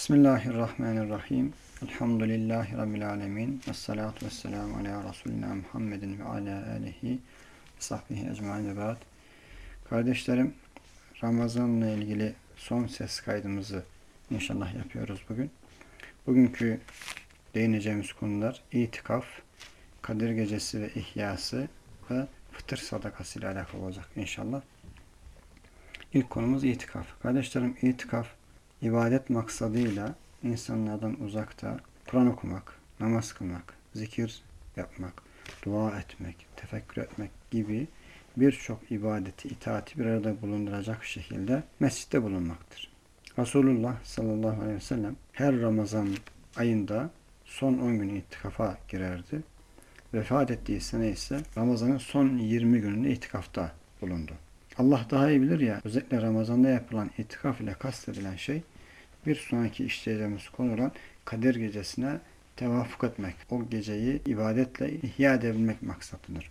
Bismillahirrahmanirrahim. Elhamdülillahi Rabbil alemin. Esselatu vesselamu ala Resulina Muhammedin ve ala alihi ve sahbihi ecmain ve ba'd. Kardeşlerim, Ramazan'la ilgili son ses kaydımızı inşallah yapıyoruz bugün. Bugünkü değineceğimiz konular itikaf, Kadir Gecesi ve ihyası ve fıtır sadakası ile alakalı olacak inşallah. İlk konumuz itikaf. Kardeşlerim itikaf ibadet maksadıyla insanlardan uzakta Kur'an okumak, namaz kılmak, zikir yapmak, dua etmek, tefekkür etmek gibi birçok ibadeti, itaati bir arada bulunduracak şekilde mescitte bulunmaktır. Resulullah sallallahu aleyhi ve sellem her Ramazan ayında son 10 gün itikafa girerdi. Vefat ettiği sene ise Ramazan'ın son 20 gününde itikafta bulundu. Allah daha iyi bilir ya, özellikle Ramazan'da yapılan itikaf ile kastedilen şey, bir sonraki işleyeceğimiz konu olan Kadir Gecesi'ne tevafuk etmek, o geceyi ibadetle ihya edebilmek maksatıdır.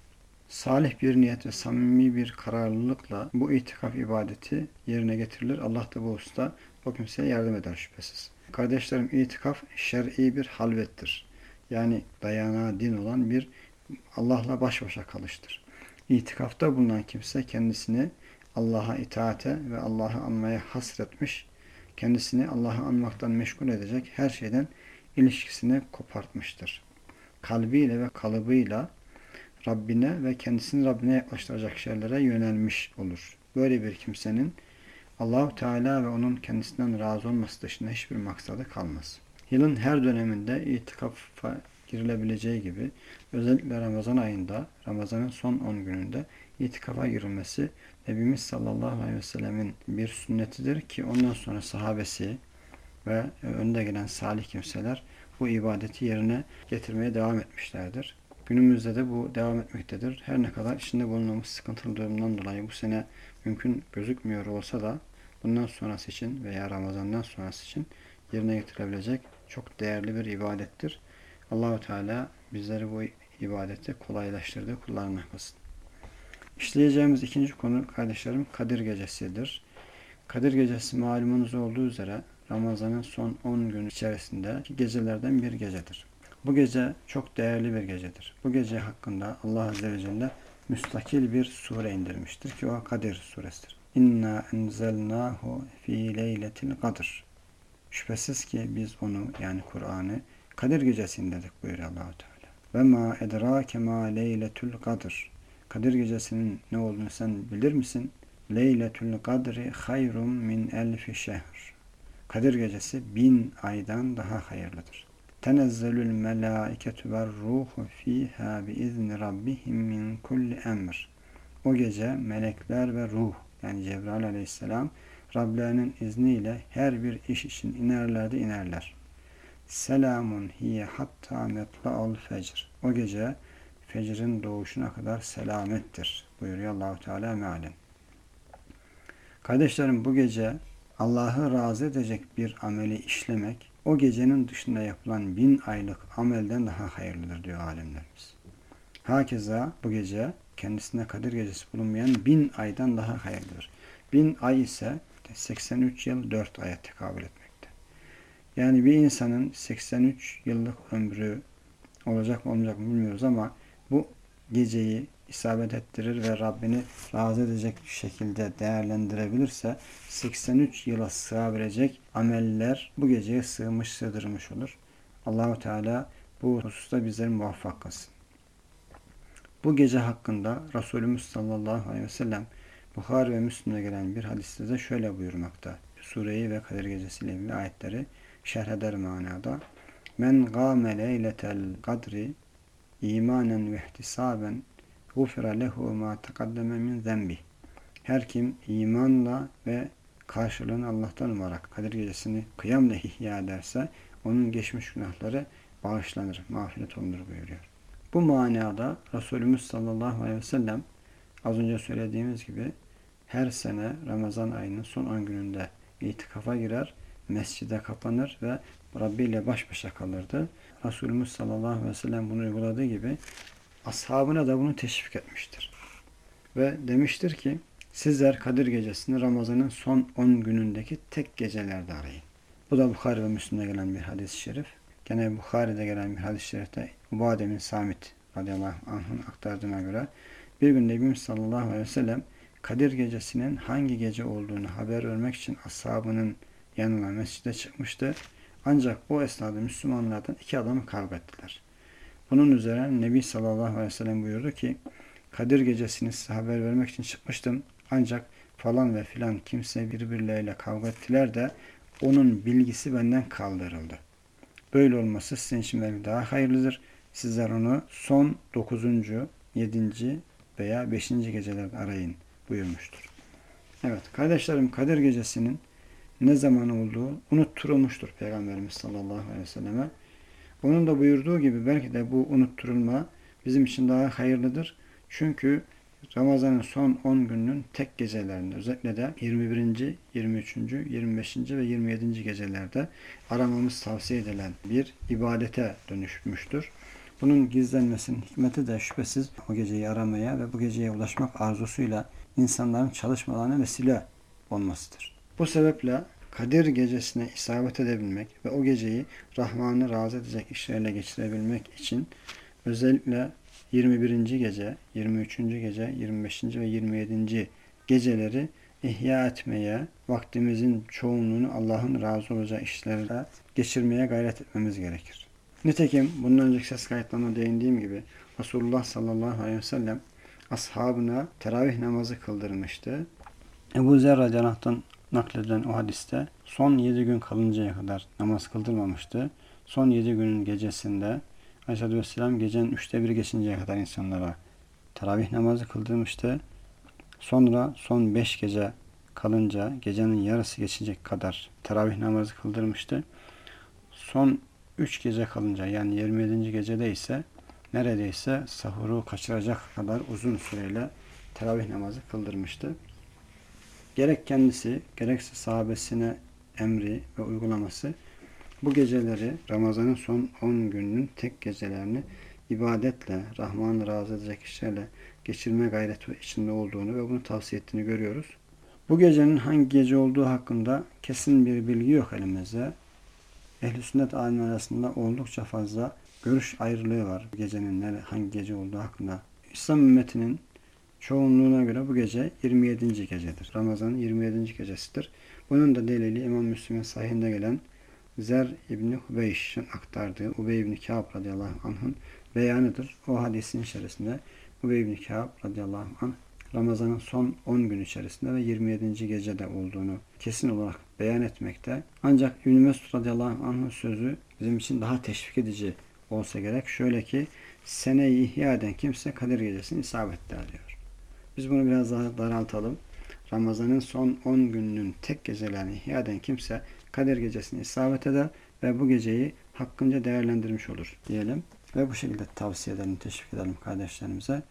Salih bir niyet ve samimi bir kararlılıkla bu itikaf ibadeti yerine getirilir. Allah da bu usta o kimseye yardım eder şüphesiz. Kardeşlerim itikaf şer'i bir halvettir. Yani dayanağı din olan bir Allah'la baş başa kalıştır. İtikafta bulunan kimse kendisini Allah'a itaate ve Allah'ı anmaya hasretmiş, kendisini Allah'ı anmaktan meşgul edecek her şeyden ilişkisini kopartmıştır. Kalbiyle ve kalıbıyla Rabbine ve kendisini Rabbine yaklaştıracak şeylere yönelmiş olur. Böyle bir kimsenin Allahu Teala ve onun kendisinden razı olması dışında hiçbir maksadı kalmaz. Yılın her döneminde itikafa girilebileceği gibi özellikle Ramazan ayında, Ramazan'ın son 10 gününde itikafa girilmesi Nebimiz sallallahu aleyhi ve sellemin bir sünnetidir ki ondan sonra sahabesi ve önde gelen salih kimseler bu ibadeti yerine getirmeye devam etmişlerdir. Günümüzde de bu devam etmektedir. Her ne kadar içinde bulunduğumuz sıkıntılı durumdan dolayı bu sene mümkün gözükmüyor olsa da bundan sonrası için veya Ramazan'dan sonrası için yerine getirilebilecek çok değerli bir ibadettir. Allahu Teala bizleri bu ibadeti kolaylaştırdı, kullarına kılsın. İşleyeceğimiz ikinci konu kardeşlerim Kadir Gecesi'dir. Kadir Gecesi malumunuz olduğu üzere Ramazan'ın son 10 gün içerisinde gecelerden bir gecedir. Bu gece çok değerli bir gecedir. Bu gece hakkında Allah Azze ve Celle müstakil bir sure indirmiştir ki o Kadir suresidir. İnna enzelnahu fi leyletil kadir. Şüphesiz ki biz onu yani Kur'an'ı Kadir gecesi indirdik buyuruyor Allahu Teala. Ve ma edrake ma leyletul kadir. Kadir gecesinin ne olduğunu sen bilir misin? Leyletül kadri hayrun min elfi şehr. Kadir gecesi bin aydan daha hayırlıdır. Tenezzelül melâiketu ve ruhu fîhâ bi izni rabbihim min kulli emr. O gece melekler ve ruh yani Cebrail aleyhisselam Rablerinin izniyle her bir iş için inerler de inerler. Selamun hiye hatta metla'ul fecr. O gece fecrin doğuşuna kadar selamettir buyuruyor Allahu Teala mealen. Kardeşlerim bu gece Allah'ı razı edecek bir ameli işlemek o gecenin dışında yapılan bin aylık amelden daha hayırlıdır diyor alimlerimiz. Hakeza bu gece kendisinde Kadir Gecesi bulunmayan bin aydan daha hayırlıdır. Bin ay ise 83 yıl 4 aya tekabül etmekte. Yani bir insanın 83 yıllık ömrü olacak mı olmayacak mı bilmiyoruz ama bu geceyi isabet ettirir ve Rabbini razı edecek şekilde değerlendirebilirse 83 yıla sığabilecek ameller bu geceye sığmış sığdırmış olur. Allahu Teala bu hususta bizleri muvaffak kılsın. Bu gece hakkında Resulümüz sallallahu aleyhi ve sellem Bukhari ve Müslim'de gelen bir hadiste de şöyle buyurmakta. Sureyi ve Kadir Gecesi ile ilgili ayetleri şerh eder manada. Men gâme leyletel kadri imanen ve ihtisaben gufira lehu ma tekaddeme min zembi. Her kim imanla ve karşılığını Allah'tan umarak Kadir Gecesi'ni kıyamla ihya ederse onun geçmiş günahları bağışlanır, mağfiret olunur buyuruyor. Bu manada Resulümüz sallallahu aleyhi ve sellem az önce söylediğimiz gibi her sene Ramazan ayının son 10 gününde itikafa girer, mescide kapanır ve Rabbi ile baş başa kalırdı. Resulümüz sallallahu aleyhi ve sellem bunu uyguladığı gibi ashabına da bunu teşvik etmiştir. Ve demiştir ki sizler Kadir gecesini Ramazan'ın son 10 günündeki tek gecelerde arayın. Bu da Bukhari ve Müslim'de gelen bir hadis-i şerif. Gene Bukhari'de gelen bir hadis-i şerifte Ubade Samit radıyallahu anh'ın aktardığına göre bir gün Nebimiz sallallahu aleyhi ve sellem Kadir gecesinin hangi gece olduğunu haber vermek için ashabının yanına mescide çıkmıştı. Ancak o esnada Müslümanlardan iki adamı kavga. Bunun üzerine Nebi sallallahu aleyhi ve sellem buyurdu ki Kadir gecesini size haber vermek için çıkmıştım. Ancak falan ve filan kimse birbirleriyle kavga ettiler de onun bilgisi benden kaldırıldı. Böyle olması sizin için belki daha hayırlıdır. Sizler onu son 9. 7. veya 5. gecelerde arayın buyurmuştur. Evet kardeşlerim Kadir gecesinin ne zaman olduğu unutturulmuştur Peygamberimiz sallallahu aleyhi ve selleme. Onun da buyurduğu gibi belki de bu unutturulma bizim için daha hayırlıdır. Çünkü Ramazan'ın son 10 gününün tek gecelerinde özellikle de 21. 23. 25. ve 27. gecelerde aramamız tavsiye edilen bir ibadete dönüşmüştür. Bunun gizlenmesinin hikmeti de şüphesiz o geceyi aramaya ve bu geceye ulaşmak arzusuyla insanların çalışmalarına vesile olmasıdır. Bu sebeple Kadir gecesine isabet edebilmek ve o geceyi Rahman'ı razı edecek işlerle geçirebilmek için özellikle 21. gece, 23. gece, 25. ve 27. geceleri ihya etmeye, vaktimizin çoğunluğunu Allah'ın razı olacağı işlerle geçirmeye gayret etmemiz gerekir. Nitekim bundan önceki ses kayıtlarına değindiğim gibi Resulullah sallallahu aleyhi ve sellem ashabına teravih namazı kıldırmıştı. Ebu Zer radıyallahu nakledilen o hadiste son 7 gün kalıncaya kadar namaz kıldırmamıştı. Son 7 günün gecesinde Aleyhisselatü Vesselam gecenin üçte biri geçinceye kadar insanlara teravih namazı kıldırmıştı. Sonra son 5 gece kalınca gecenin yarısı geçecek kadar teravih namazı kıldırmıştı. Son 3 gece kalınca yani 27. gecede ise neredeyse sahuru kaçıracak kadar uzun süreyle teravih namazı kıldırmıştı. Gerek kendisi gerekse sahabesine emri ve uygulaması bu geceleri Ramazan'ın son 10 gününün tek gecelerini ibadetle, Rahman'ı razı edecek işlerle geçirme gayreti içinde olduğunu ve bunu tavsiye ettiğini görüyoruz. Bu gecenin hangi gece olduğu hakkında kesin bir bilgi yok elimizde. Ehl-i sünnet alimler arasında oldukça fazla görüş ayrılığı var. Gecenin hangi gece olduğu hakkında. İslam ümmetinin çoğunluğuna göre bu gece 27. gecedir. Ramazan'ın 27. gecesidir. Bunun da delili İmam Müslim'in sahihinde gelen Zer İbni Hubeyş'in aktardığı Ubey İbni Kâb radıyallahu anh'ın beyanıdır. O hadisin içerisinde Ubey İbni Kâb radıyallahu anh Ramazan'ın son 10 gün içerisinde ve 27. gecede olduğunu kesin olarak beyan etmekte. Ancak İbn Mesud radıyallahu anh'ın sözü bizim için daha teşvik edici olsa gerek. Şöyle ki seneyi ihya eden kimse Kadir gecesini isabet eder diyor. Biz bunu biraz daha daraltalım. Ramazan'ın son 10 gününün tek gecelerini ihya eden kimse Kadir gecesini isabet eder ve bu geceyi hakkınca değerlendirmiş olur diyelim. Ve bu şekilde tavsiye edelim, teşvik edelim kardeşlerimize.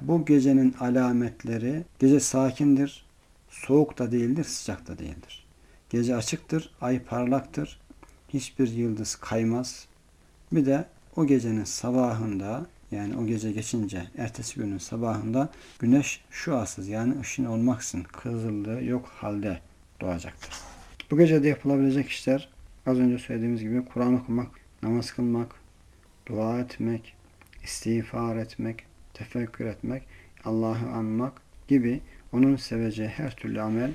Bu gecenin alametleri gece sakindir, soğuk da değildir, sıcak da değildir. Gece açıktır, ay parlaktır, hiçbir yıldız kaymaz. Bir de o gecenin sabahında yani o gece geçince ertesi günün sabahında güneş şu asız yani ışın olmaksın kızıllığı yok halde doğacaktır. Bu gecede yapılabilecek işler az önce söylediğimiz gibi Kur'an okumak, namaz kılmak, dua etmek, istiğfar etmek, tefekkür etmek, Allah'ı anmak gibi onun seveceği her türlü amel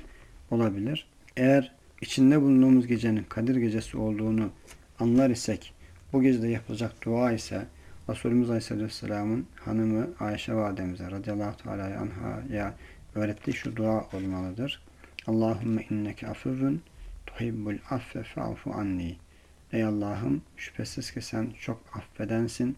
olabilir. Eğer içinde bulunduğumuz gecenin Kadir gecesi olduğunu anlar isek, bu gecede yapılacak dua ise Resulümüz Aleyhisselam'ın hanımı Ayşe Validemize radıyallahu teala anhaya öğrettiği şu dua olmalıdır. Allahümme inneke afuvun tuhibbul affe fa'fu anni. Ey Allah'ım şüphesiz ki sen çok affedensin,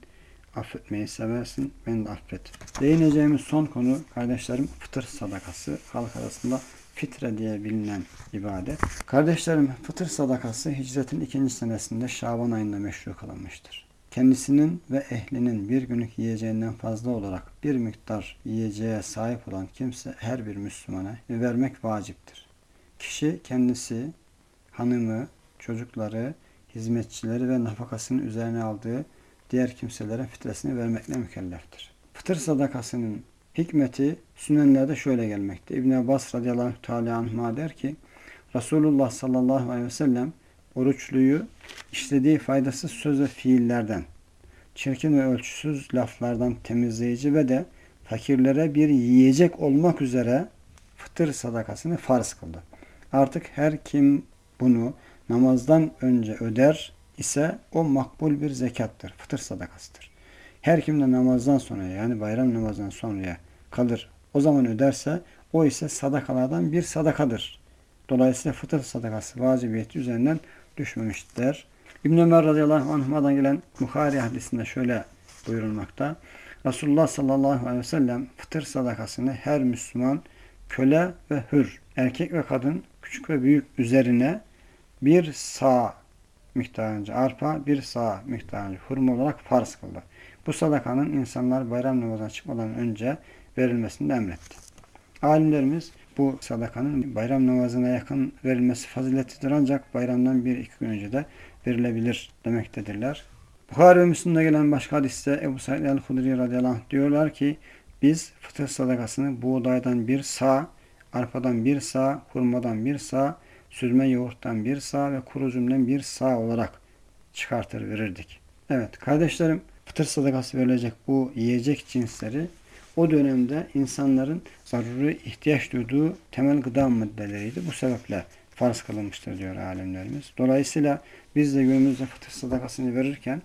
affetmeyi seversin, beni de affet. Değineceğimiz son konu kardeşlerim fıtır sadakası. Halk arasında fitre diye bilinen ibadet. Kardeşlerim fıtır sadakası hicretin ikinci senesinde Şaban ayında meşru kılınmıştır. Kendisinin ve ehlinin bir günlük yiyeceğinden fazla olarak bir miktar yiyeceğe sahip olan kimse her bir Müslümana vermek vaciptir. Kişi kendisi, hanımı, çocukları, hizmetçileri ve nafakasını üzerine aldığı diğer kimselere fitresini vermekle mükelleftir. Fıtır sadakasının hikmeti sünenlerde şöyle gelmekte. İbn Abbas radıyallahu teala anhuma der ki Resulullah sallallahu aleyhi ve sellem oruçluyu işlediği faydasız söz ve fiillerden, çirkin ve ölçüsüz laflardan temizleyici ve de fakirlere bir yiyecek olmak üzere fıtır sadakasını farz kıldı. Artık her kim bunu namazdan önce öder ise o makbul bir zekattır, fıtır sadakasıdır. Her kim de namazdan sonra yani bayram namazından sonraya kalır o zaman öderse o ise sadakalardan bir sadakadır. Dolayısıyla fıtır sadakası vacibiyeti üzerinden düşmemiştir. İbn Ömer radıyallahu anh'dan gelen Bukhari hadisinde şöyle buyurulmakta. Resulullah sallallahu aleyhi ve sellem fıtır sadakasını her Müslüman köle ve hür, erkek ve kadın, küçük ve büyük üzerine bir sağ miktarınca arpa, bir sağ miktarınca hurma olarak farz kıldı. Bu sadakanın insanlar bayram namazına çıkmadan önce verilmesini emretti. Alimlerimiz bu sadakanın bayram namazına yakın verilmesi faziletlidir ancak bayramdan bir iki gün önce de verilebilir demektedirler. Bukhari ve Müslim'de gelen başka hadiste Ebu Said el-Hudri radıyallahu anh diyorlar ki biz fıtır sadakasını buğdaydan bir sağ, arpadan bir sağ, hurmadan bir sağ, süzme yoğurttan bir sağ ve kuru üzümden bir sağ olarak çıkartır verirdik. Evet kardeşlerim fıtır sadakası verilecek bu yiyecek cinsleri o dönemde insanların zaruri ihtiyaç duyduğu temel gıda maddeleriydi. Bu sebeple farz kılınmıştır diyor alimlerimiz. Dolayısıyla biz de günümüzde fıtır sadakasını verirken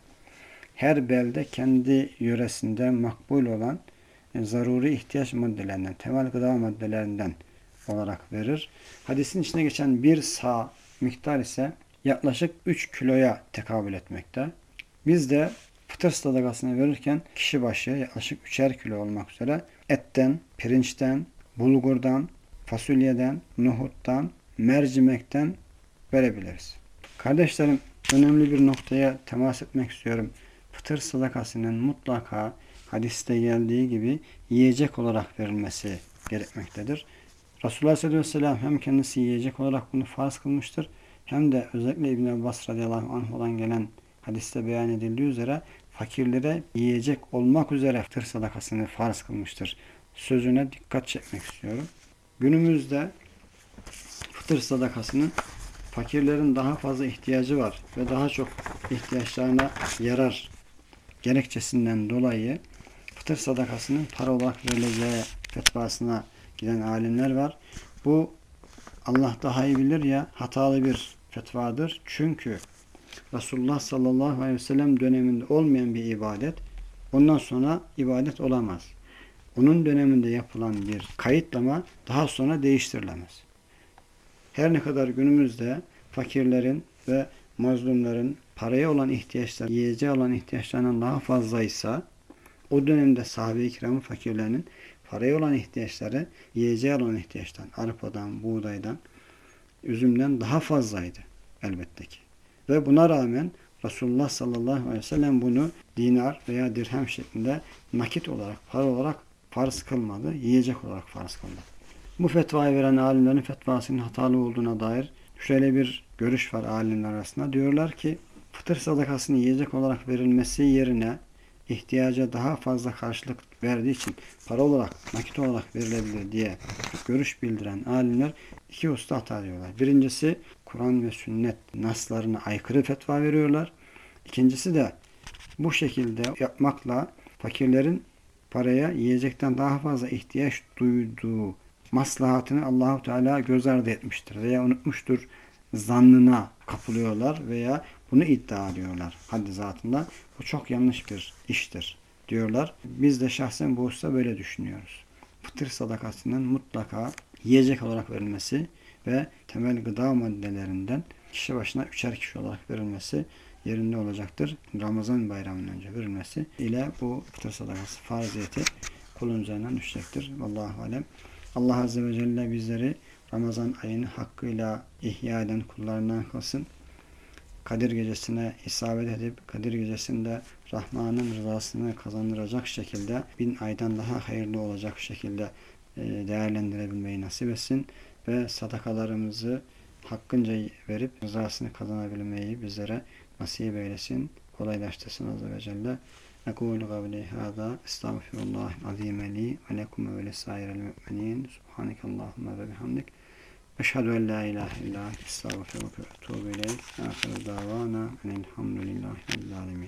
her belde kendi yöresinde makbul olan e, zaruri ihtiyaç maddelerinden, temel gıda maddelerinden olarak verir. Hadisin içine geçen bir sağ miktar ise yaklaşık 3 kiloya tekabül etmekte. Biz de fıtır sadakasını verirken kişi başı yaklaşık 3'er kilo olmak üzere etten, pirinçten, bulgurdan, fasulyeden, nohuttan, mercimekten verebiliriz. Kardeşlerim önemli bir noktaya temas etmek istiyorum. Fıtır sadakasının mutlaka hadiste geldiği gibi yiyecek olarak verilmesi gerekmektedir. Resulullah sallallahu aleyhi ve sellem hem kendisi yiyecek olarak bunu farz kılmıştır hem de özellikle İbn Abbas radıyallahu anh olan gelen hadiste beyan edildiği üzere fakirlere yiyecek olmak üzere fıtır sadakasını farz kılmıştır. Sözüne dikkat çekmek istiyorum. Günümüzde fıtır sadakasının fakirlerin daha fazla ihtiyacı var ve daha çok ihtiyaçlarına yarar gerekçesinden dolayı fıtır sadakasının para olarak verileceği fetvasına giden alimler var. Bu Allah daha iyi bilir ya hatalı bir fetvadır. Çünkü Resulullah sallallahu aleyhi ve sellem döneminde olmayan bir ibadet ondan sonra ibadet olamaz. Onun döneminde yapılan bir kayıtlama daha sonra değiştirilemez. Her ne kadar günümüzde fakirlerin ve mazlumların paraya olan ihtiyaçları, yiyeceğe olan ihtiyaçlarından daha fazlaysa o dönemde sahabe-i kiramın fakirlerinin paraya olan ihtiyaçları yiyeceğe olan ihtiyaçtan, arpadan, buğdaydan, üzümden daha fazlaydı elbette ki. Ve buna rağmen Resulullah sallallahu aleyhi ve sellem bunu dinar veya dirhem şeklinde nakit olarak, para olarak farz kılmadı. Yiyecek olarak farz kıldı. Bu fetvayı veren alimlerin fetvasının hatalı olduğuna dair şöyle bir görüş var alimler arasında. Diyorlar ki fıtır sadakasını yiyecek olarak verilmesi yerine ihtiyaca daha fazla karşılık verdiği için para olarak, nakit olarak verilebilir diye görüş bildiren alimler iki usta hata diyorlar. Birincisi Kur'an ve sünnet naslarına aykırı fetva veriyorlar. İkincisi de bu şekilde yapmakla fakirlerin paraya yiyecekten daha fazla ihtiyaç duyduğu maslahatını Allahu Teala göz ardı etmiştir veya unutmuştur zannına kapılıyorlar veya bunu iddia ediyorlar haddi zatında. Bu çok yanlış bir iştir diyorlar. Biz de şahsen bu usta böyle düşünüyoruz. Fıtır sadakasının mutlaka yiyecek olarak verilmesi ve temel gıda maddelerinden kişi başına üçer kişi olarak verilmesi yerinde olacaktır. Ramazan bayramından önce verilmesi ile bu fıtır sadakası farziyeti kulun üzerinden düşecektir. Vallahu alem. Allah Azze ve Celle bizleri Ramazan ayını hakkıyla ihya eden kullarından kılsın. Kadir gecesine isabet edip Kadir gecesinde Rahman'ın rızasını kazandıracak şekilde bin aydan daha hayırlı olacak şekilde e, değerlendirebilmeyi nasip etsin ve sadakalarımızı hakkınca verip rızasını kazanabilmeyi bizlere nasip eylesin. Kolaylaştırsın Azze ve Celle. أقول قولي هذا استغفر الله العظيم لي ولكم ولسائر المؤمنين سبحانك اللهم وبحمدك Eşhedü en la ilahe illa ente estağfiruke ve etûbü ileyk. Ahiru davana enelhamdülillahi rabbil alemin.